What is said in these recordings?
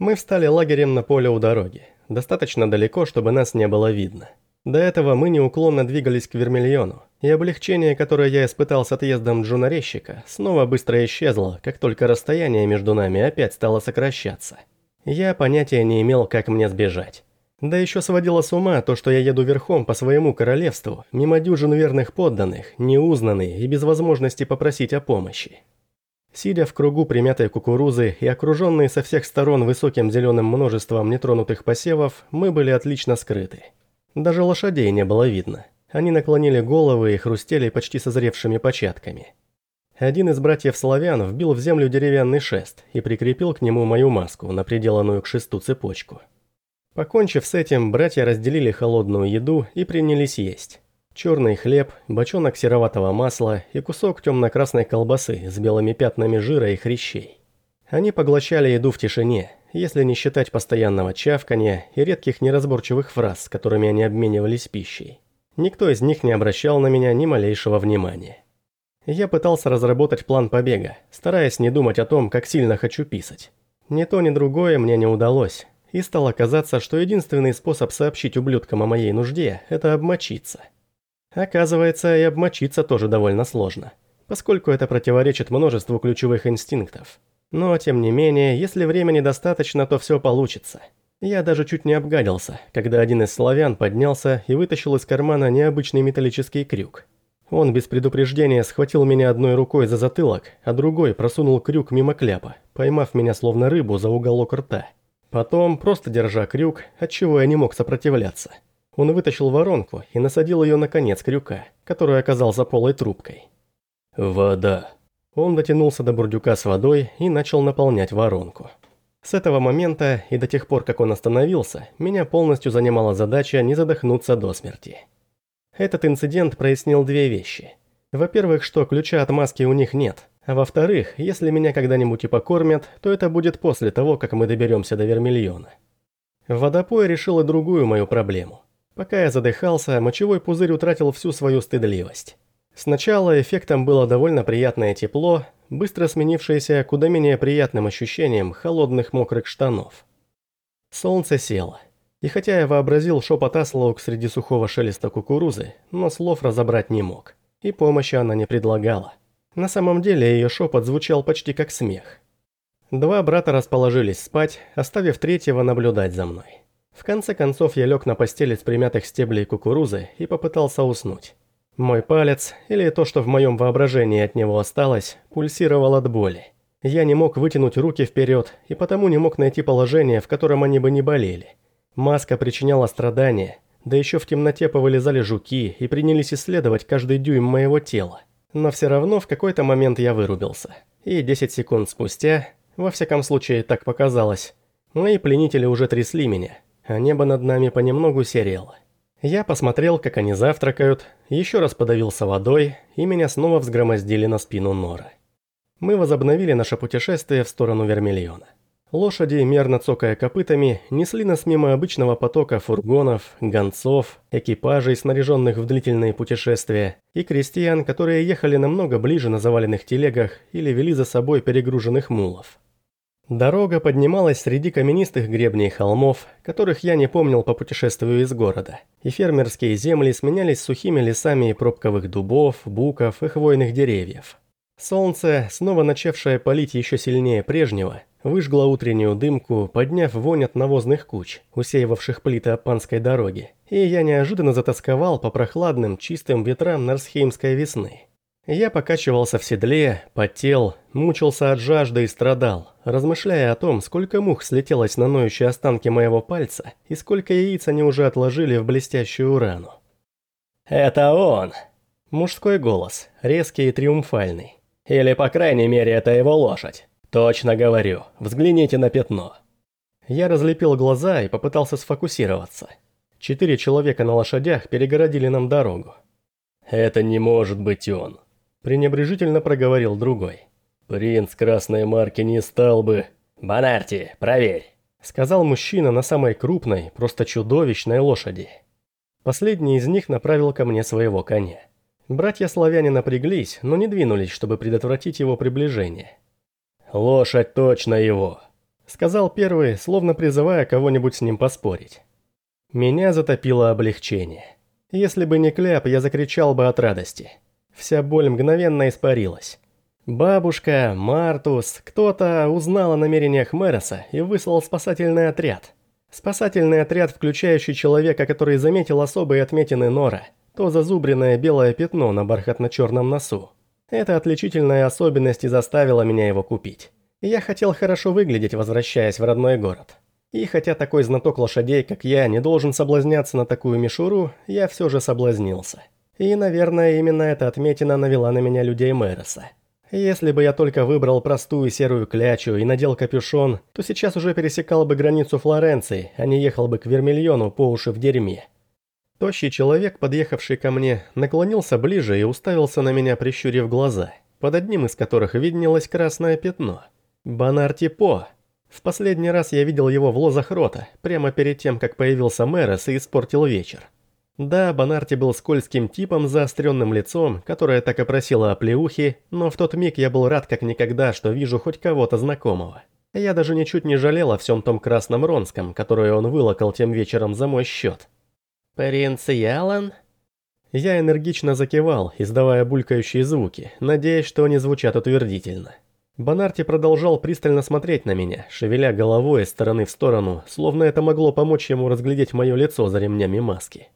Мы встали лагерем на поле у дороги, достаточно далеко, чтобы нас не было видно. До этого мы неуклонно двигались к Вермильону, и облегчение, которое я испытал с отъездом Джуна Резчика, снова быстро исчезло, как только расстояние между нами опять стало сокращаться. Я понятия не имел, как мне сбежать. Да еще сводило с ума то, что я еду верхом по своему королевству, мимо дюжин верных подданных, неузнанный и без возможности попросить о помощи. Сидя в кругу примятой кукурузы и окруженные со всех сторон высоким зеленым множеством нетронутых посевов, мы были отлично скрыты. Даже лошадей не было видно. Они наклонили головы и хрустели почти созревшими початками. Один из братьев-славян вбил в землю деревянный шест и прикрепил к нему мою маску на приделанную к шесту цепочку. Покончив с этим, братья разделили холодную еду и принялись есть. Черный хлеб, бочонок сероватого масла и кусок темно-красной колбасы с белыми пятнами жира и хрящей. Они поглощали еду в тишине, если не считать постоянного чавкания и редких неразборчивых фраз, которыми они обменивались пищей. Никто из них не обращал на меня ни малейшего внимания. Я пытался разработать план побега, стараясь не думать о том, как сильно хочу писать. Ни то, ни другое мне не удалось, и стало казаться, что единственный способ сообщить ублюдкам о моей нужде – это обмочиться. Оказывается, и обмочиться тоже довольно сложно, поскольку это противоречит множеству ключевых инстинктов. Но, тем не менее, если времени достаточно, то все получится. Я даже чуть не обгадился, когда один из славян поднялся и вытащил из кармана необычный металлический крюк. Он без предупреждения схватил меня одной рукой за затылок, а другой просунул крюк мимо кляпа, поймав меня словно рыбу за уголок рта. Потом, просто держа крюк, отчего я не мог сопротивляться, он вытащил воронку и насадил ее на конец крюка, который оказался полой трубкой. «Вода», он дотянулся до бурдюка с водой и начал наполнять воронку. С этого момента и до тех пор, как он остановился, меня полностью занимала задача не задохнуться до смерти. Этот инцидент прояснил две вещи. Во-первых, что ключа от маски у них нет, а во-вторых, если меня когда-нибудь и покормят, то это будет после того, как мы доберемся до Вермильона. Водопой решил и другую мою проблему. Пока я задыхался, мочевой пузырь утратил всю свою стыдливость. Сначала эффектом было довольно приятное тепло, быстро сменившееся куда менее приятным ощущением холодных мокрых штанов. Солнце село. И хотя я вообразил шепот Аслоук среди сухого шелеста кукурузы, но слов разобрать не мог. И помощи она не предлагала. На самом деле ее шепот звучал почти как смех. Два брата расположились спать, оставив третьего наблюдать за мной. В конце концов я лег на постели с примятых стеблей кукурузы и попытался уснуть. Мой палец, или то, что в моем воображении от него осталось, пульсировал от боли. Я не мог вытянуть руки вперед, и потому не мог найти положение, в котором они бы не болели. Маска причиняла страдания, да еще в темноте повылезали жуки и принялись исследовать каждый дюйм моего тела. Но все равно в какой-то момент я вырубился. И 10 секунд спустя, во всяком случае так показалось, мои пленители уже трясли меня, а небо над нами понемногу серело. Я посмотрел, как они завтракают, еще раз подавился водой, и меня снова взгромоздили на спину Нора. Мы возобновили наше путешествие в сторону Вермильона. Лошади, мерно цокая копытами, несли нас мимо обычного потока фургонов, гонцов, экипажей, снаряженных в длительные путешествия, и крестьян, которые ехали намного ближе на заваленных телегах или вели за собой перегруженных мулов. Дорога поднималась среди каменистых гребней холмов, которых я не помнил по путешествию из города, и фермерские земли сменялись сухими лесами пробковых дубов, буков и хвойных деревьев. Солнце, снова начавшее палить еще сильнее прежнего, выжгло утреннюю дымку, подняв вонь от навозных куч, усеивавших плиты Апанской дороги, и я неожиданно затасковал по прохладным, чистым ветрам Нарсхеймской весны. Я покачивался в седле, потел, мучился от жажды и страдал, размышляя о том, сколько мух слетелось на ноющие останки моего пальца и сколько яиц они уже отложили в блестящую рану. «Это он!» Мужской голос, резкий и триумфальный. «Или, по крайней мере, это его лошадь. Точно говорю, взгляните на пятно». Я разлепил глаза и попытался сфокусироваться. Четыре человека на лошадях перегородили нам дорогу. «Это не может быть он», пренебрежительно проговорил другой. «Принц Красной Марки не стал бы...» «Бонарти, проверь», — сказал мужчина на самой крупной, просто чудовищной лошади. Последний из них направил ко мне своего коня. Братья-славяне напряглись, но не двинулись, чтобы предотвратить его приближение. «Лошадь точно его», Сказал первый, словно призывая кого-нибудь с ним поспорить. Меня затопило облегчение. Если бы не кляп, я закричал бы от радости. Вся боль мгновенно испарилась. Бабушка, Мартус, кто-то узнал о намерениях Мэроса и выслал спасательный отряд. Спасательный отряд, включающий человека, который заметил особые отметины Нора, то зазубренное белое пятно на бархатно-черном носу. Эта отличительная особенность и заставила меня его купить. Я хотел хорошо выглядеть, возвращаясь в родной город. И хотя такой знаток лошадей, как я, не должен соблазняться на такую мишуру, я все же соблазнился. И, наверное, именно эта отметина навела на меня людей Мэроса. Если бы я только выбрал простую серую клячу и надел капюшон, то сейчас уже пересекал бы границу Флоренции, а не ехал бы к Вермильону по уши в дерьме. Тощий человек, подъехавший ко мне, наклонился ближе и уставился на меня, прищурив глаза, под одним из которых виднелось красное пятно. Бонарти По. В последний раз я видел его в лозах рота, прямо перед тем, как появился Мэрос и испортил вечер. Да, Бонарти был скользким типом с заостренным лицом, которое так и просило о плеухе, но в тот миг я был рад как никогда, что вижу хоть кого-то знакомого. Я даже ничуть не жалел о всем том красном ронском, которое он вылокал тем вечером за мой счет. «Принц Ялан?» Я энергично закивал, издавая булькающие звуки, надеясь, что они звучат утвердительно. Бонарти продолжал пристально смотреть на меня, шевеля головой из стороны в сторону, словно это могло помочь ему разглядеть мое лицо за ремнями маски.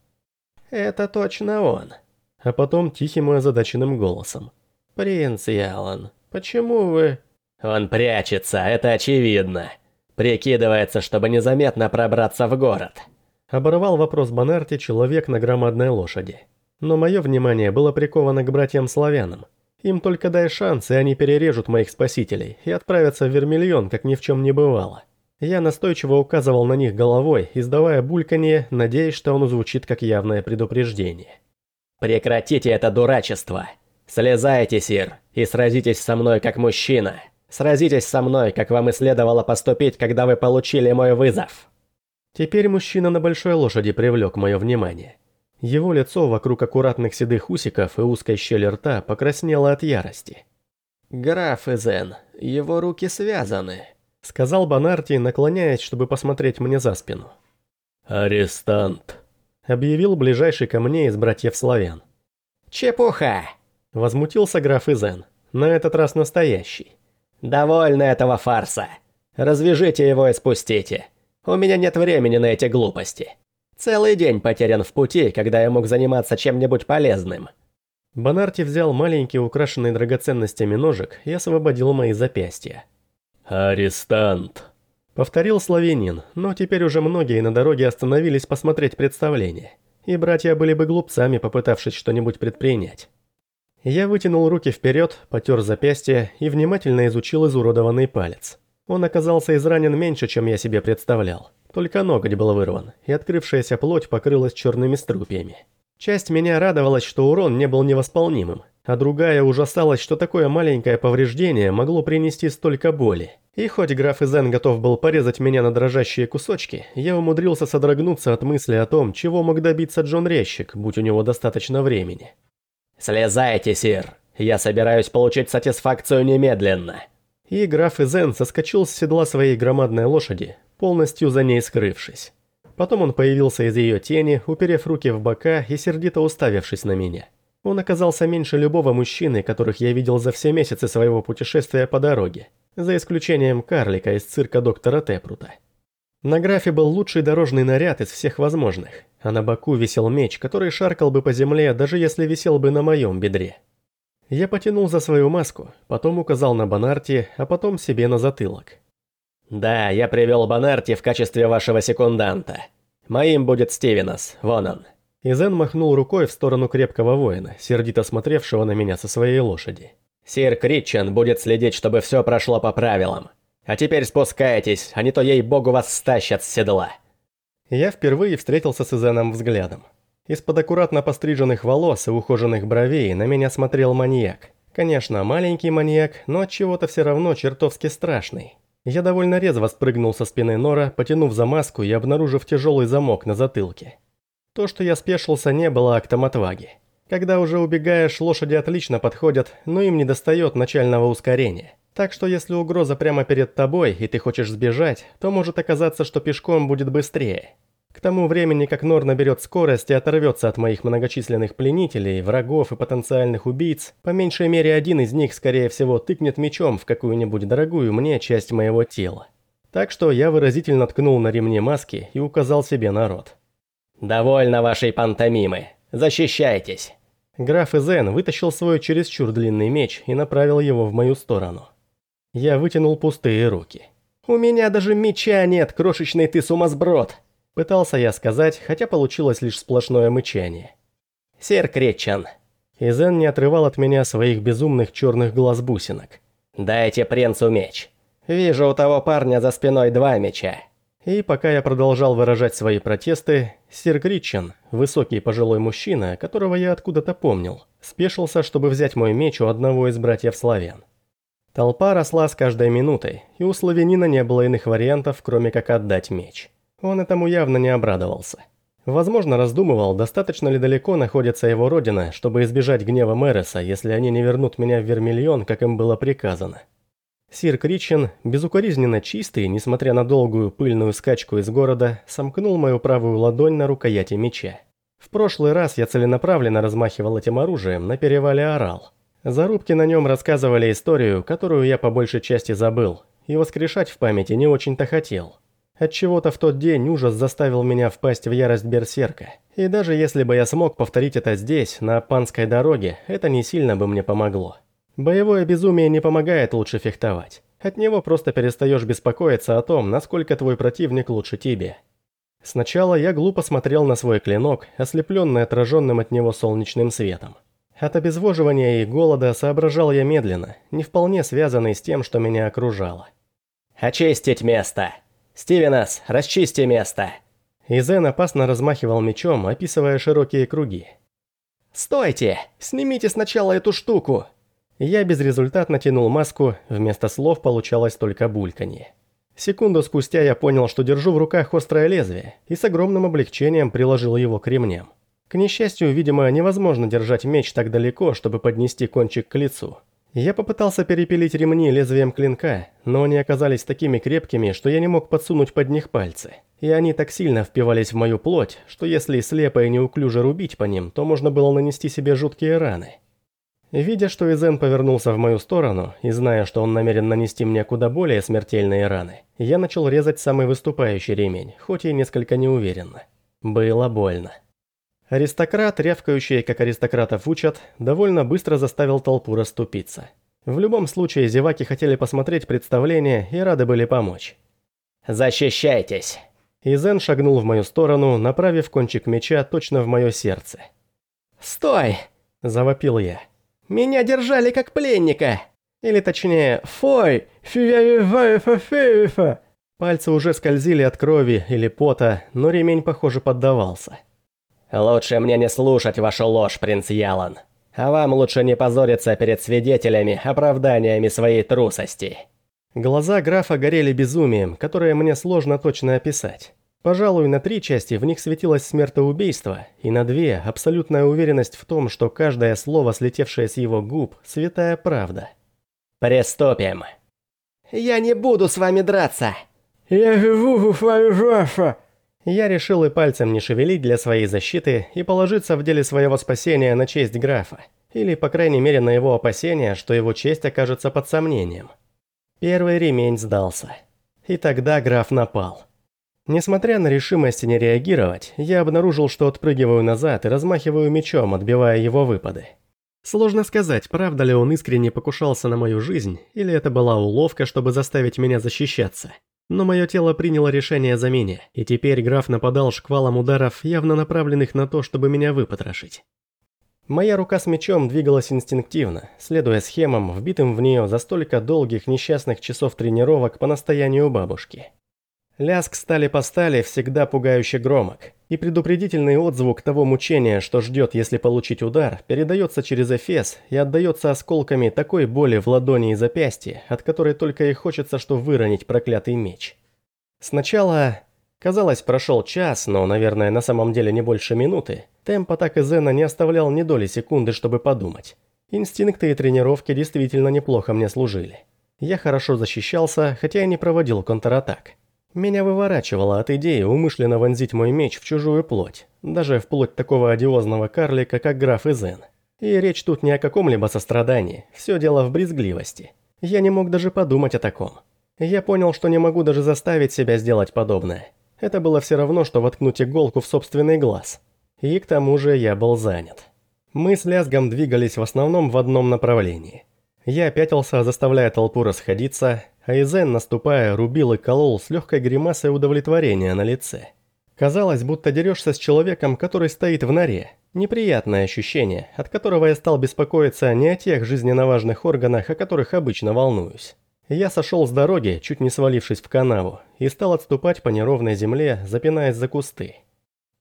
«Это точно он». А потом тихим и озадаченным голосом. «Принц Ялан, почему вы...» «Он прячется, это очевидно. Прикидывается, чтобы незаметно пробраться в город». Оборвал вопрос Бонарти человек на громадной лошади. Но мое внимание было приковано к братьям-славянам. Им только дай шанс, и они перережут моих спасителей и отправятся в Вермильон, как ни в чем не бывало. Я настойчиво указывал на них головой, издавая бульканье, надеясь, что оно звучит как явное предупреждение. «Прекратите это дурачество! Слезайте, сир, и сразитесь со мной как мужчина! Сразитесь со мной, как вам и следовало поступить, когда вы получили мой вызов!» Теперь мужчина на большой лошади привлек мое внимание. Его лицо вокруг аккуратных седых усиков и узкой щели рта покраснело от ярости. «Граф Изен, его руки связаны», — сказал Бонарти, наклоняясь, чтобы посмотреть мне за спину. «Арестант», — объявил ближайший ко мне из братьев-славян. «Чепуха!» — возмутился граф Изен, на этот раз настоящий. «Довольно этого фарса. Развяжите его и спустите. У меня нет времени на эти глупости. Целый день потерян в пути, когда я мог заниматься чем-нибудь полезным». Бонарти взял маленький украшенный драгоценностями ножик и освободил мои запястья. «Арестант», — повторил славянин, но теперь уже многие на дороге остановились посмотреть представление, и братья были бы глупцами, попытавшись что-нибудь предпринять. Я вытянул руки вперед, потер запястье и внимательно изучил изуродованный палец. Он оказался изранен меньше, чем я себе представлял. Только ноготь был вырван, и открывшаяся плоть покрылась черными струпьями. Часть меня радовалась, что урон не был невосполнимым, а другая ужасалась, что такое маленькое повреждение могло принести столько боли. И хоть граф Изен готов был порезать меня на дрожащие кусочки, я умудрился содрогнуться от мысли о том, чего мог добиться Джон Резчик, будь у него достаточно времени. «Слезайте, сир! Я собираюсь получить сатисфакцию немедленно!» И граф Изен соскочил с седла своей громадной лошади, полностью за ней скрывшись. Потом он появился из ее тени, уперев руки в бока и сердито уставившись на меня. Он оказался меньше любого мужчины, которых я видел за все месяцы своего путешествия по дороге, за исключением карлика из цирка доктора Тепрута. На графе был лучший дорожный наряд из всех возможных, а на боку висел меч, который шаркал бы по земле, даже если висел бы на моем бедре. Я потянул за свою маску, потом указал на Бонарти, а потом себе на затылок. «Да, я привел Бонарти в качестве вашего секунданта. Моим будет Стивенос, вон он». Изен махнул рукой в сторону крепкого воина, сердито смотревшего на меня со своей лошади. «Сир Критчен будет следить, чтобы все прошло по правилам. А теперь спускайтесь, а не то ей-богу вас стащат с седла». Я впервые встретился с Изеном взглядом. Из-под аккуратно постриженных волос и ухоженных бровей на меня смотрел маньяк. Конечно, маленький маньяк, но от чего-то все равно чертовски страшный. Я довольно резво спрыгнул со спины Нора, потянув за маску и обнаружив тяжелый замок на затылке. То, что я спешился, не было актом отваги. Когда уже убегаешь, лошади отлично подходят, но им не достает начального ускорения. Так что если угроза прямо перед тобой, и ты хочешь сбежать, то может оказаться, что пешком будет быстрее. К тому времени, как Нор наберет скорость и оторвется от моих многочисленных пленителей, врагов и потенциальных убийц, по меньшей мере один из них, скорее всего, тыкнет мечом в какую-нибудь дорогую мне часть моего тела. Так что я выразительно ткнул на ремне маски и указал себе на рот. «Довольно вашей пантомимы. Защищайтесь!» Граф Изен вытащил свой чересчур длинный меч и направил его в мою сторону. Я вытянул пустые руки. «У меня даже меча нет, крошечный ты сумасброд!» Пытался я сказать, хотя получилось лишь сплошное мычание. «Сер Кречан!» Изен не отрывал от меня своих безумных черных глаз-бусинок. «Дайте принцу меч. Вижу у того парня за спиной два меча». И пока я продолжал выражать свои протесты, сир Кричен, высокий пожилой мужчина, которого я откуда-то помнил, спешился, чтобы взять мой меч у одного из братьев славян. Толпа росла с каждой минутой, и у славянина не было иных вариантов, кроме как отдать меч. Он этому явно не обрадовался. Возможно, раздумывал, достаточно ли далеко находится его родина, чтобы избежать гнева Мэреса, если они не вернут меня в Вермильон, как им было приказано. Сир Кричен, безукоризненно чистый, несмотря на долгую пыльную скачку из города, сомкнул мою правую ладонь на рукояти меча. В прошлый раз я целенаправленно размахивал этим оружием, на перевале орал. Зарубки на нем рассказывали историю, которую я по большей части забыл, и воскрешать в памяти не очень-то хотел. Отчего-то в тот день ужас заставил меня впасть в ярость берсерка. И даже если бы я смог повторить это здесь, на Панской дороге, это не сильно бы мне помогло. Боевое безумие не помогает лучше фехтовать. От него просто перестаешь беспокоиться о том, насколько твой противник лучше тебе. Сначала я глупо смотрел на свой клинок, ослепленный отраженным от него солнечным светом. От обезвоживания и голода соображал я медленно, не вполне связанный с тем, что меня окружало. «Очистить место! Стивенас, расчисти место!» Изен опасно размахивал мечом, описывая широкие круги. «Стойте! Снимите сначала эту штуку!» Я безрезультатно тянул маску, вместо слов получалось только бульканье. Секунду спустя я понял, что держу в руках острое лезвие, и с огромным облегчением приложил его к ремням. К несчастью, видимо, невозможно держать меч так далеко, чтобы поднести кончик к лицу. Я попытался перепилить ремни лезвием клинка, но они оказались такими крепкими, что я не мог подсунуть под них пальцы. И они так сильно впивались в мою плоть, что если слепо и неуклюже рубить по ним, то можно было нанести себе жуткие раны. Видя, что Изен повернулся в мою сторону, и зная, что он намерен нанести мне куда более смертельные раны, я начал резать самый выступающий ремень, хоть и несколько неуверенно. Было больно. Аристократ, рявкающий, как аристократов учат, довольно быстро заставил толпу расступиться. В любом случае, зеваки хотели посмотреть представление и рады были помочь. «Защищайтесь!» Изен шагнул в мою сторону, направив кончик меча точно в мое сердце. «Стой!» – завопил я. «Меня держали как пленника!» Или точнее, «Фой! Фи-фа-фа-фа-фа!» Пальцы уже скользили от крови или пота, но ремень, похоже, поддавался. «Лучше мне не слушать вашу ложь, принц Ялан. А вам лучше не позориться перед свидетелями оправданиями своей трусости». Глаза графа горели безумием, которое мне сложно точно описать. Пожалуй, на три части в них светилось смертоубийство, и на две – абсолютная уверенность в том, что каждое слово, слетевшее с его губ – святая правда. «Приступим!» «Я не буду с вами драться!» «Я живу с вами драться!» Я решил и пальцем не шевелить для своей защиты и положиться в деле своего спасения на честь графа. Или, по крайней мере, на его опасения, что его честь окажется под сомнением. Первый ремень сдался. И тогда граф напал. Несмотря на решимость не реагировать, я обнаружил, что отпрыгиваю назад и размахиваю мечом, отбивая его выпады. Сложно сказать, правда ли он искренне покушался на мою жизнь, или это была уловка, чтобы заставить меня защищаться. Но мое тело приняло решение за меня, и теперь граф нападал шквалом ударов, явно направленных на то, чтобы меня выпотрошить. Моя рука с мечом двигалась инстинктивно, следуя схемам, вбитым в нее за столько долгих несчастных часов тренировок по настоянию бабушки. Лязг стали по стали всегда пугающе громок, и предупредительный отзвук того мучения, что ждет, если получить удар, передается через эфес и отдается осколками такой боли в ладони и запястье, от которой только и хочется, что выронить проклятый меч. Сначала, казалось, прошел час, но, наверное, на самом деле не больше минуты, темп атак Зена не оставлял ни доли секунды, чтобы подумать. Инстинкты и тренировки действительно неплохо мне служили. Я хорошо защищался, хотя и не проводил контратак. Меня выворачивало от идеи умышленно вонзить мой меч в чужую плоть, даже вплоть такого одиозного карлика, как граф Изен. И речь тут не о каком-либо сострадании, все дело в брезгливости. Я не мог даже подумать о таком. Я понял, что не могу даже заставить себя сделать подобное. Это было все равно, что воткнуть иголку в собственный глаз. И к тому же я был занят. Мы с лязгом двигались в основном в одном направлении. Я пятился, заставляя толпу расходиться, а Изен, наступая, рубил и колол с легкой гримасой удовлетворения на лице. Казалось, будто дерешься с человеком, который стоит в норе. Неприятное ощущение, от которого я стал беспокоиться не о тех жизненно важных органах, о которых обычно волнуюсь. Я сошел с дороги, чуть не свалившись в канаву, и стал отступать по неровной земле, запинаясь за кусты.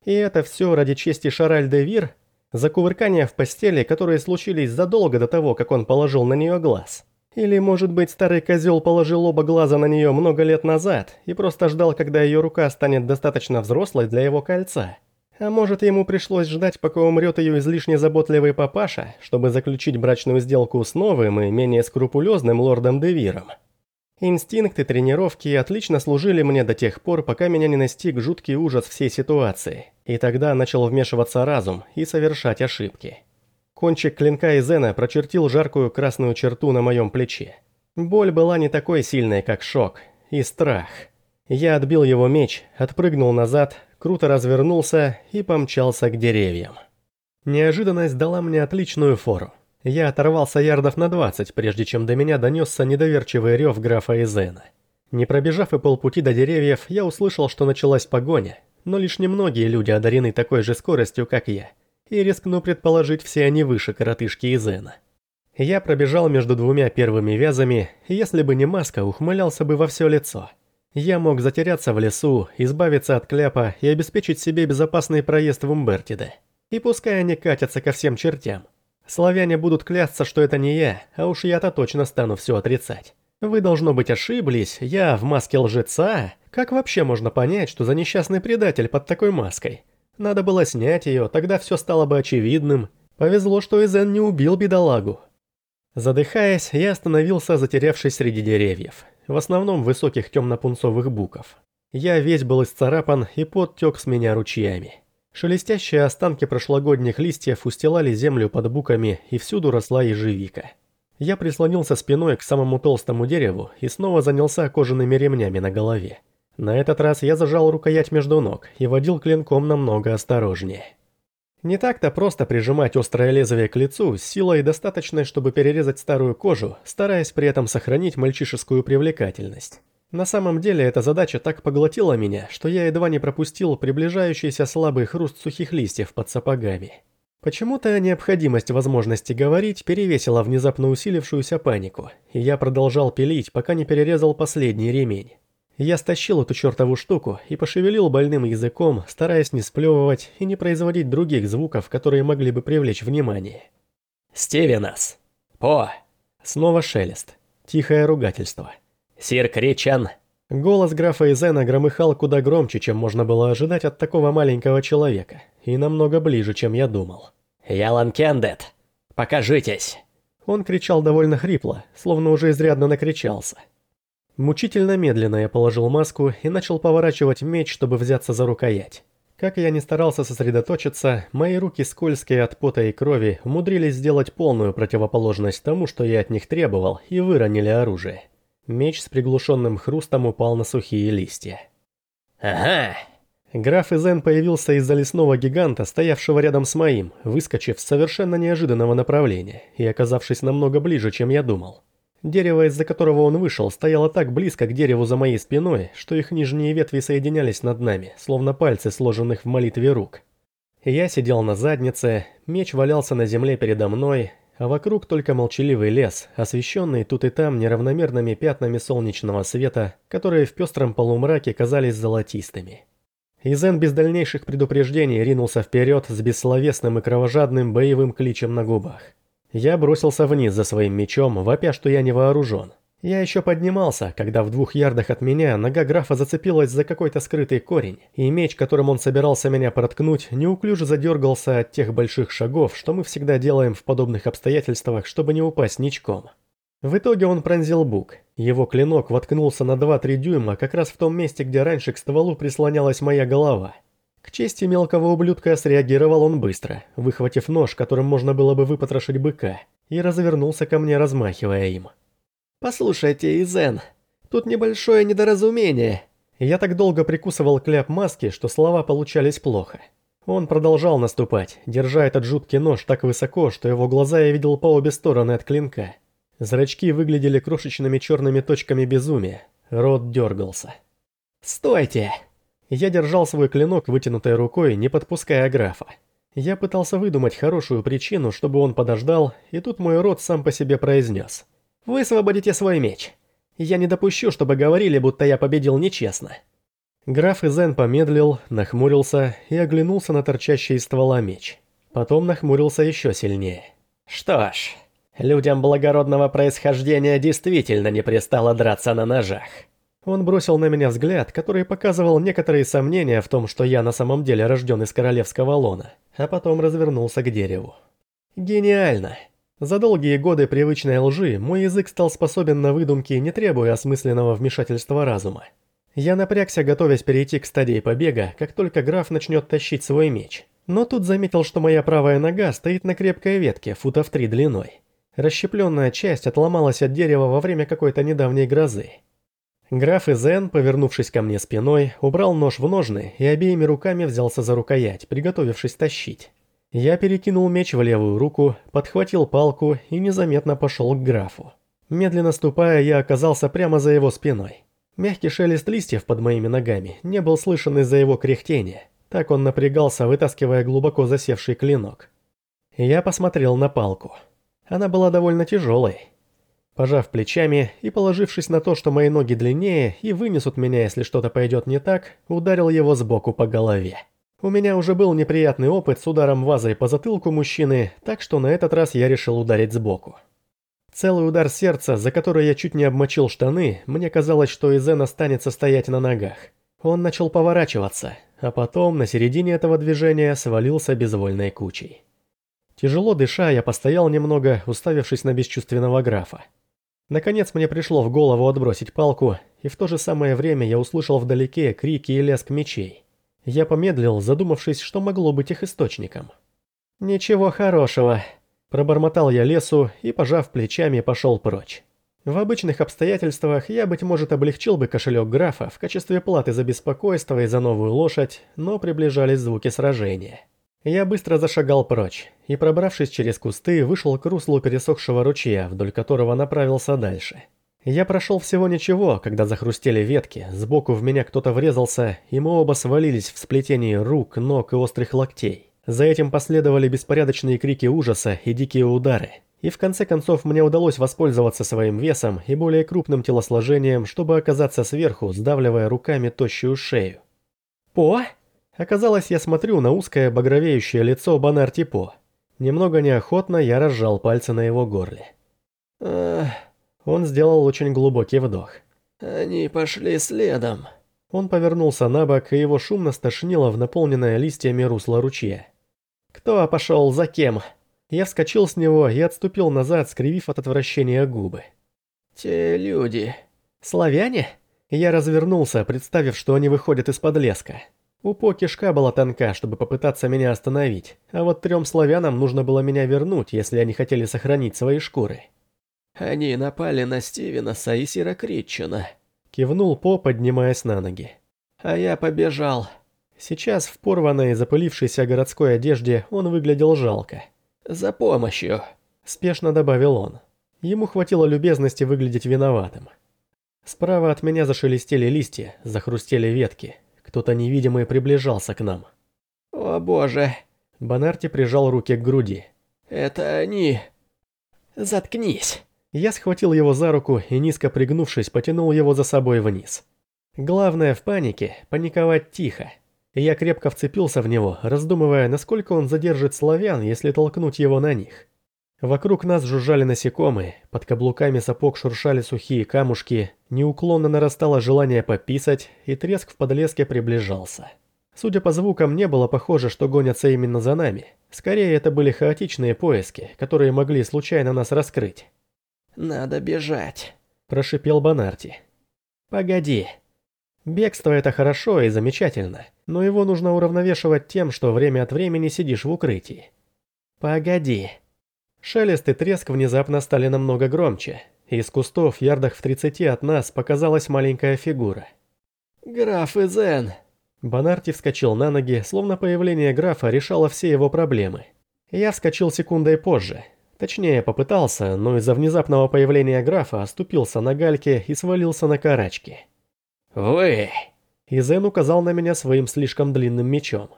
И это все ради чести Шараль де Вир, за кувыркания в постели, которые случились задолго до того, как он положил на нее глаз. Или, может быть, старый козел положил оба глаза на нее много лет назад и просто ждал, когда ее рука станет достаточно взрослой для его кольца. А может, ему пришлось ждать, пока умрет ее излишне заботливый папаша, чтобы заключить брачную сделку с новым и менее скрупулезным лордом Девиром. Инстинкты тренировки отлично служили мне до тех пор, пока меня не настиг жуткий ужас всей ситуации, и тогда начал вмешиваться разум и совершать ошибки. Кончик клинка Изена прочертил жаркую красную черту на моем плече. Боль была не такой сильной, как шок и страх. Я отбил его меч, отпрыгнул назад, круто развернулся и помчался к деревьям. Неожиданность дала мне отличную фору. Я оторвался ярдов на 20, прежде чем до меня донесся недоверчивый рев графа Изена. Не пробежав и полпути до деревьев, я услышал, что началась погоня, но лишь немногие люди одарены такой же скоростью, как я – и рискну предположить, все они выше коротышки Изена. Я пробежал между двумя первыми вязами, если бы не маска, ухмылялся бы во все лицо. Я мог затеряться в лесу, избавиться от кляпа и обеспечить себе безопасный проезд в Умбертиде. И пускай они катятся ко всем чертям. Славяне будут клясться, что это не я, а уж я-то точно стану все отрицать. Вы, должно быть, ошиблись, я в маске лжеца? Как вообще можно понять, что за несчастный предатель под такой маской? Надо было снять ее, тогда все стало бы очевидным. Повезло, что Эзен не убил бедолагу. Задыхаясь, я остановился, затерявшись среди деревьев, в основном высоких темно-пунцовых буков. Я весь был исцарапан, и пот тек с меня ручьями. Шелестящие останки прошлогодних листьев устилали землю под буками, и всюду росла ежевика. Я прислонился спиной к самому толстому дереву и снова занялся кожаными ремнями на голове. На этот раз я зажал рукоять между ног и водил клинком намного осторожнее. Не так-то просто прижимать острое лезвие к лицу с силой достаточной, чтобы перерезать старую кожу, стараясь при этом сохранить мальчишескую привлекательность. На самом деле эта задача так поглотила меня, что я едва не пропустил приближающийся слабый хруст сухих листьев под сапогами. Почему-то необходимость возможности говорить перевесила внезапно усилившуюся панику, и я продолжал пилить, пока не перерезал последний ремень. Я стащил эту чертову штуку и пошевелил больным языком, стараясь не сплевывать и не производить других звуков, которые могли бы привлечь внимание. «Стивенас! По!» Снова шелест. Тихое ругательство. «Сир Кричан!» Голос графа Изена громыхал куда громче, чем можно было ожидать от такого маленького человека, и намного ближе, чем я думал. «Ялан Кендет! Покажитесь!» Он кричал довольно хрипло, словно уже изрядно накричался. Мучительно медленно я положил маску и начал поворачивать меч, чтобы взяться за рукоять. Как я не старался сосредоточиться, мои руки скользкие от пота и крови умудрились сделать полную противоположность тому, что я от них требовал, и выронили оружие. Меч с приглушенным хрустом упал на сухие листья. «Ага!» Граф Изен появился из-за лесного гиганта, стоявшего рядом с моим, выскочив с совершенно неожиданного направления и оказавшись намного ближе, чем я думал. Дерево, из-за которого он вышел, стояло так близко к дереву за моей спиной, что их нижние ветви соединялись над нами, словно пальцы, сложенных в молитве рук. Я сидел на заднице, меч валялся на земле передо мной, а вокруг только молчаливый лес, освещенный тут и там неравномерными пятнами солнечного света, которые в пестром полумраке казались золотистыми. Изен без дальнейших предупреждений ринулся вперед с бессловесным и кровожадным боевым кличем на губах. Я бросился вниз за своим мечом, вопя, что я не вооружен. Я еще поднимался, когда в двух ярдах от меня нога графа зацепилась за какой-то скрытый корень, и меч, которым он собирался меня проткнуть, неуклюже задергался от тех больших шагов, что мы всегда делаем в подобных обстоятельствах, чтобы не упасть ничком. В итоге он пронзил бук. Его клинок воткнулся на 2-3 дюйма как раз в том месте, где раньше к стволу прислонялась моя голова. К чести мелкого ублюдка среагировал он быстро, выхватив нож, которым можно было бы выпотрошить быка, и развернулся ко мне, размахивая им. «Послушайте, Изен, тут небольшое недоразумение». Я так долго прикусывал кляп маски, что слова получались плохо. Он продолжал наступать, держа этот жуткий нож так высоко, что его глаза я видел по обе стороны от клинка. Зрачки выглядели крошечными черными точками безумия. Рот дергался. «Стойте!» Я держал свой клинок вытянутой рукой, не подпуская графа. Я пытался выдумать хорошую причину, чтобы он подождал, и тут мой рот сам по себе произнес. «Высвободите свой меч. Я не допущу, чтобы говорили, будто я победил нечестно». Граф Изен помедлил, нахмурился и оглянулся на торчащий из ствола меч. Потом нахмурился еще сильнее. «Что ж, людям благородного происхождения действительно не пристало драться на ножах». Он бросил на меня взгляд, который показывал некоторые сомнения в том, что я на самом деле рожден из королевского лона, а потом развернулся к дереву. Гениально. За долгие годы привычной лжи мой язык стал способен на выдумки, не требуя осмысленного вмешательства разума. Я напрягся, готовясь перейти к стадии побега, как только граф начнет тащить свой меч. Но тут заметил, что моя правая нога стоит на крепкой ветке, футов три длиной. Расщепленная часть отломалась от дерева во время какой-то недавней грозы. Граф Изен, повернувшись ко мне спиной, убрал нож в ножны и обеими руками взялся за рукоять, приготовившись тащить. Я перекинул меч в левую руку, подхватил палку и незаметно пошел к графу. Медленно ступая, я оказался прямо за его спиной. Мягкий шелест листьев под моими ногами не был слышен из-за его кряхтения. Так он напрягался, вытаскивая глубоко засевший клинок. Я посмотрел на палку. Она была довольно тяжелой. Пожав плечами и положившись на то, что мои ноги длиннее и вынесут меня, если что-то пойдет не так, ударил его сбоку по голове. У меня уже был неприятный опыт с ударом вазой по затылку мужчины, так что на этот раз я решил ударить сбоку. Целый удар сердца, за который я чуть не обмочил штаны, мне казалось, что Изен останется стоять на ногах. Он начал поворачиваться, а потом на середине этого движения свалился безвольной кучей. Тяжело дыша, я постоял немного, уставившись на бесчувственного графа. Наконец мне пришло в голову отбросить палку, и в то же самое время я услышал вдалеке крики и лязг мечей. Я помедлил, задумавшись, что могло быть их источником. «Ничего хорошего», – пробормотал я лесу и, пожав плечами, пошел прочь. В обычных обстоятельствах я, быть может, облегчил бы кошелек графа в качестве платы за беспокойство и за новую лошадь, но приближались звуки сражения. Я быстро зашагал прочь и, пробравшись через кусты, вышел к руслу пересохшего ручья, вдоль которого направился дальше. Я прошел всего ничего, когда захрустели ветки, сбоку в меня кто-то врезался, и мы оба свалились в сплетении рук, ног и острых локтей. За этим последовали беспорядочные крики ужаса и дикие удары. И в конце концов мне удалось воспользоваться своим весом и более крупным телосложением, чтобы оказаться сверху, сдавливая руками тощую шею. «По?» Оказалось, я смотрю на узкое багровеющее лицо Банар-Типо. Немного неохотно я разжал пальцы на его горле. Ах, он сделал очень глубокий вдох. Они пошли следом. Он повернулся на бок, и его шумно стошнило в наполненное листьями русло ручья. «Кто пошел за кем?» Я вскочил с него и отступил назад, скривив от отвращения губы. «Те люди...» «Славяне?» Я развернулся, представив, что они выходят из-под леска. У По кишка была тонка, чтобы попытаться меня остановить, а вот трем славянам нужно было меня вернуть, если они хотели сохранить свои шкуры. «Они напали на Стивенса и Сира Критчена», — кивнул По, поднимаясь на ноги. «А я побежал». Сейчас в порванной, запылившейся городской одежде он выглядел жалко. «За помощью», — спешно добавил он. Ему хватило любезности выглядеть виноватым. Справа от меня зашелестели листья, захрустели ветки, кто-то невидимый приближался к нам. «О боже!» Бонарти прижал руки к груди. «Это они!» «Заткнись!» Я схватил его за руку и, низко пригнувшись, потянул его за собой вниз. Главное в панике – паниковать тихо. Я крепко вцепился в него, раздумывая, насколько он задержит славян, если толкнуть его на них. Вокруг нас жужжали насекомые, под каблуками сапог шуршали сухие камушки, неуклонно нарастало желание пописать, и треск в подлеске приближался. Судя по звукам, не было похоже, что гонятся именно за нами. Скорее, это были хаотичные поиски, которые могли случайно нас раскрыть. «Надо бежать», – прошипел Бонарти. «Погоди. Бегство – это хорошо и замечательно, но его нужно уравновешивать тем, что время от времени сидишь в укрытии. Погоди». Шелест и треск внезапно стали намного громче. Из кустов, ярдах в тридцати от нас, показалась маленькая фигура. «Граф Изен!» Бонарти вскочил на ноги, словно появление графа решало все его проблемы. Я вскочил секундой позже. Точнее, попытался, но из-за внезапного появления графа оступился на гальке и свалился на карачки. «Вы!» Изен указал на меня своим слишком длинным мечом.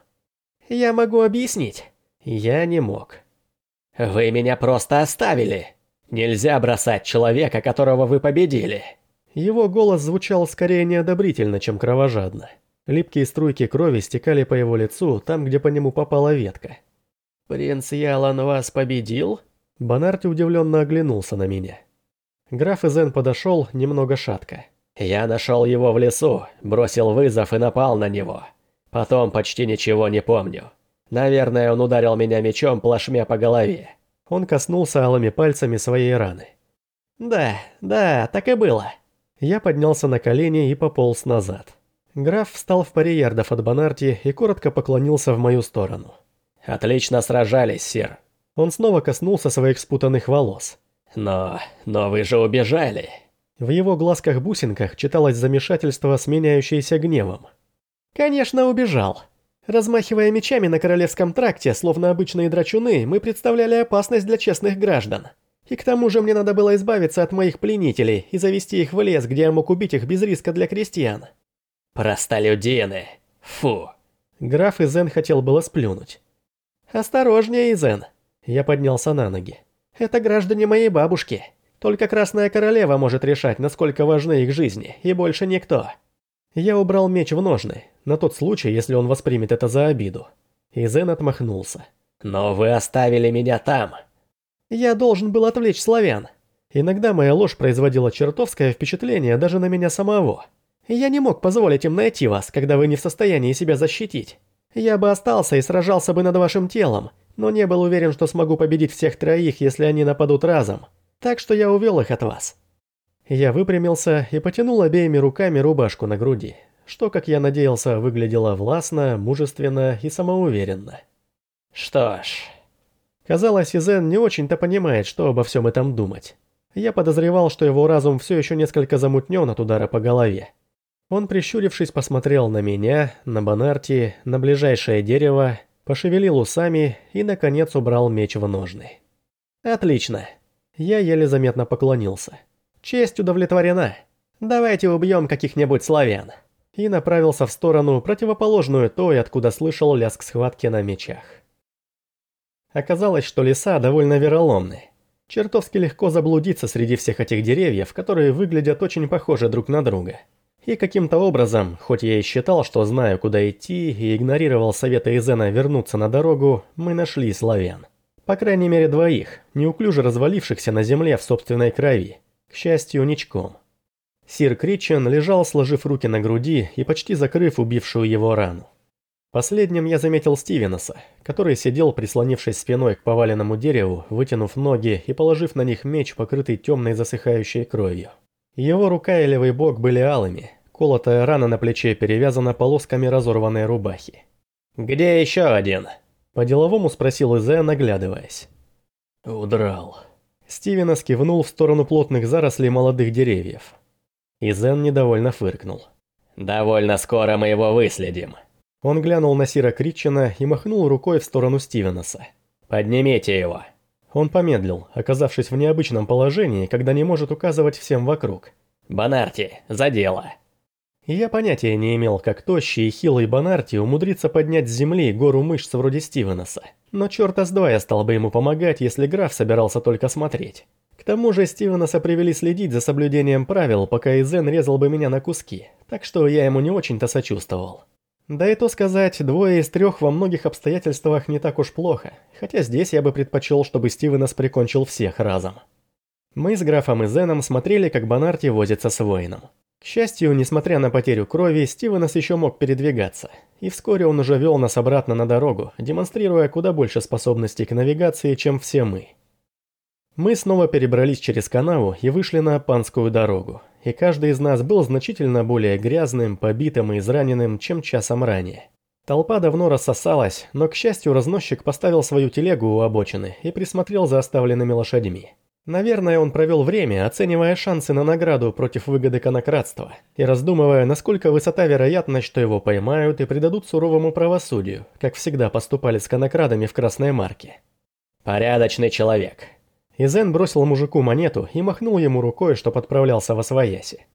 «Я могу объяснить». Я не мог. «Вы меня просто оставили. Нельзя бросать человека, которого вы победили». Его голос звучал скорее неодобрительно, чем кровожадно. Липкие струйки крови стекали по его лицу, там, где по нему попала ветка. «Принц Ялан вас победил?» Бонарти удивленно оглянулся на меня. Граф Изен подошел немного шатко. «Я нашел его в лесу, бросил вызов и напал на него. Потом почти ничего не помню. Наверное, он ударил меня мечом плашмя по голове. Он коснулся алыми пальцами своей раны. «Да, да, так и было». Я поднялся на колени и пополз назад. Граф встал в паре ярдов от Бонарти и коротко поклонился в мою сторону. «Отлично сражались, сир». Он снова коснулся своих спутанных волос. «Но... но вы же убежали». В его глазках-бусинках читалось замешательство, сменяющееся гневом. «Конечно, убежал. Размахивая мечами на Королевском тракте, словно обычные драчуны, мы представляли опасность для честных граждан. И к тому же мне надо было избавиться от моих пленителей и завести их в лес, где я мог убить их без риска для крестьян. Простолюдины. Фу. Граф Изен хотел было сплюнуть. «Осторожнее, Изен!» Я поднялся на ноги. «Это граждане моей бабушки. Только Красная Королева может решать, насколько важны их жизни, и больше никто». Я убрал меч в ножны, на тот случай, если он воспримет это за обиду. И Зен отмахнулся. «Но вы оставили меня там». «Я должен был отвлечь славян». Иногда моя ложь производила чертовское впечатление даже на меня самого. Я не мог позволить им найти вас, когда вы не в состоянии себя защитить. Я бы остался и сражался бы над вашим телом, но не был уверен, что смогу победить всех троих, если они нападут разом. Так что я увел их от вас. Я выпрямился и потянул обеими руками рубашку на груди что, как я надеялся, выглядело властно, мужественно и самоуверенно. Что ж... Казалось, Изен не очень-то понимает, что обо всем этом думать. Я подозревал, что его разум все еще несколько замутнен от удара по голове. Он, прищурившись, посмотрел на меня, на Бонарти, на ближайшее дерево, пошевелил усами и, наконец, убрал меч в ножны. «Отлично». Я еле заметно поклонился. «Честь удовлетворена. Давайте убьем каких-нибудь славян» и направился в сторону, противоположную той, откуда слышал лязг схватки на мечах. Оказалось, что леса довольно вероломны. Чертовски легко заблудиться среди всех этих деревьев, которые выглядят очень похожи друг на друга. И каким-то образом, хоть я и считал, что знаю, куда идти, и игнорировал советы Изена вернуться на дорогу, мы нашли славян. По крайней мере двоих, неуклюже развалившихся на земле в собственной крови, к счастью, ничком. Сир Кричен лежал, сложив руки на груди и почти закрыв убившую его рану. Последним я заметил Стивенса, который сидел, прислонившись спиной к поваленному дереву, вытянув ноги и положив на них меч, покрытый темной засыхающей кровью. Его рука и левый бок были алыми, колотая рана на плече перевязана полосками разорванной рубахи. «Где еще один?» По-деловому спросил Изе, наглядываясь. «Удрал». Стивенс кивнул в сторону плотных зарослей молодых деревьев. И Зен недовольно фыркнул. «Довольно скоро мы его выследим». Он глянул на Сира Критчина и махнул рукой в сторону Стивенса. «Поднимите его». Он помедлил, оказавшись в необычном положении, когда не может указывать всем вокруг. «Бонарти, за дело». Я понятия не имел, как тощий и хилый Бонарти умудрится поднять с земли гору мышц вроде Стивенса. Но черта с два я стал бы ему помогать, если граф собирался только смотреть. К тому же Стивенса привели следить за соблюдением правил, пока Изен резал бы меня на куски, так что я ему не очень-то сочувствовал. Да и то сказать, двое из трех во многих обстоятельствах не так уж плохо, хотя здесь я бы предпочел, чтобы Стивенс прикончил всех разом. Мы с графом Изеном смотрели, как Бонарти возится с воином. К счастью, несмотря на потерю крови, Стивенс еще мог передвигаться, и вскоре он уже вел нас обратно на дорогу, демонстрируя куда больше способностей к навигации, чем все мы. Мы снова перебрались через канаву и вышли на Панскую дорогу, и каждый из нас был значительно более грязным, побитым и израненным, чем часом ранее. Толпа давно рассосалась, но, к счастью, разносчик поставил свою телегу у обочины и присмотрел за оставленными лошадьми. Наверное, он провел время, оценивая шансы на награду против выгоды конократства, и раздумывая, насколько высота вероятность, что его поймают и предадут суровому правосудию, как всегда поступали с конокрадами в Красной Марке. «Порядочный человек». Изен бросил мужику монету и махнул ему рукой, что подправлялся во свояси.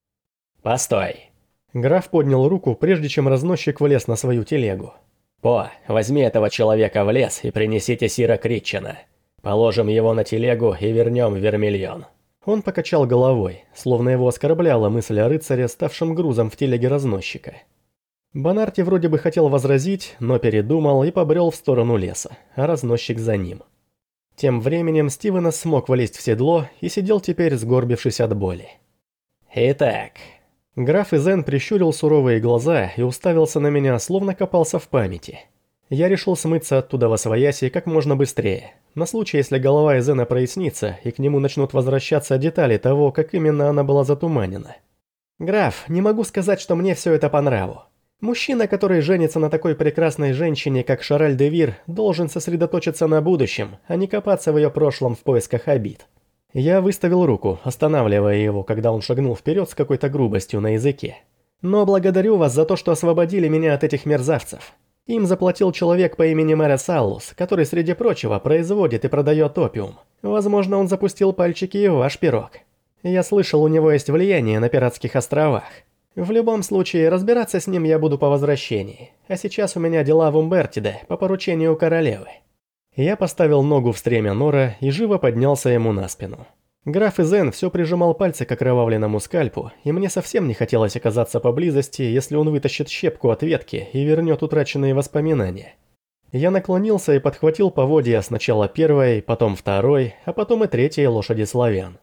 «Постой». Граф поднял руку, прежде чем разносчик влез на свою телегу. «По, возьми этого человека в лес и принесите Сира Критчина. Положим его на телегу и вернем в Вермильон». Он покачал головой, словно его оскорбляла мысль о рыцаре, ставшем грузом в телеге разносчика. Бонарти вроде бы хотел возразить, но передумал и побрел в сторону леса, а разносчик за ним. Тем временем Стивена смог влезть в седло и сидел теперь сгорбившись от боли. «Итак, Граф Изен прищурил суровые глаза и уставился на меня, словно копался в памяти. Я решил смыться оттуда во свояси как можно быстрее, на случай, если голова Изена прояснится, и к нему начнут возвращаться детали того, как именно она была затуманена. «Граф, не могу сказать, что мне все это по нраву. Мужчина, который женится на такой прекрасной женщине, как Шараль де Вир, должен сосредоточиться на будущем, а не копаться в ее прошлом в поисках обид. Я выставил руку, останавливая его, когда он шагнул вперед с какой-то грубостью на языке. «Но благодарю вас за то, что освободили меня от этих мерзавцев. Им заплатил человек по имени Мэра Саллус, который, среди прочего, производит и продает опиум. Возможно, он запустил пальчики и в ваш пирог. Я слышал, у него есть влияние на пиратских островах. В любом случае, разбираться с ним я буду по возвращении. А сейчас у меня дела в Умбертиде по поручению королевы». Я поставил ногу в стремя Нора и живо поднялся ему на спину. Граф Изен все прижимал пальцы к окровавленному скальпу, и мне совсем не хотелось оказаться поблизости, если он вытащит щепку от ветки и вернет утраченные воспоминания. Я наклонился и подхватил поводья сначала первой, потом второй, а потом и третьей лошади славян.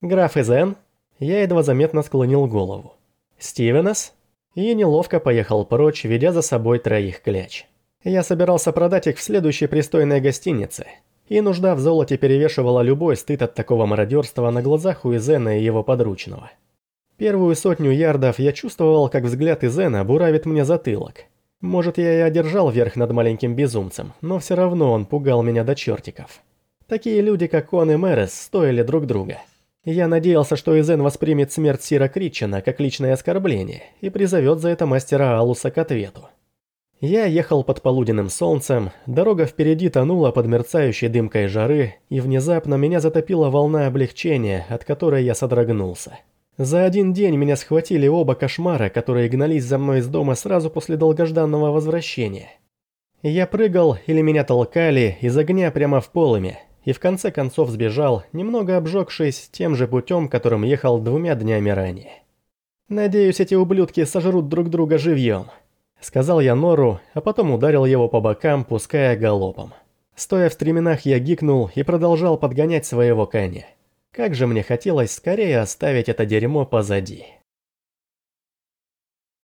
«Граф Изен?» Я едва заметно склонил голову. «Стивенес?» И неловко поехал прочь, ведя за собой троих кляч. Я собирался продать их в следующей пристойной гостинице, и нужда в золоте перевешивала любой стыд от такого мародерства на глазах у Изена и его подручного. Первую сотню ярдов я чувствовал, как взгляд Изена буравит мне затылок. Может, я и одержал верх над маленьким безумцем, но все равно он пугал меня до чертиков. Такие люди, как он и Мэрес, стоили друг друга. Я надеялся, что Изен воспримет смерть Сира Критчена как личное оскорбление и призовет за это мастера Алуса к ответу. Я ехал под полуденным солнцем, дорога впереди тонула под мерцающей дымкой жары, и внезапно меня затопила волна облегчения, от которой я содрогнулся. За один день меня схватили оба кошмара, которые гнались за мной из дома сразу после долгожданного возвращения. Я прыгал или меня толкали из огня прямо в полыми, и в конце концов сбежал, немного обжегшись тем же путем, которым ехал двумя днями ранее. Надеюсь, эти ублюдки сожрут друг друга живьем. Сказал я Нору, а потом ударил его по бокам, пуская галопом. Стоя в стременах, я гикнул и продолжал подгонять своего коня. Как же мне хотелось скорее оставить это дерьмо позади.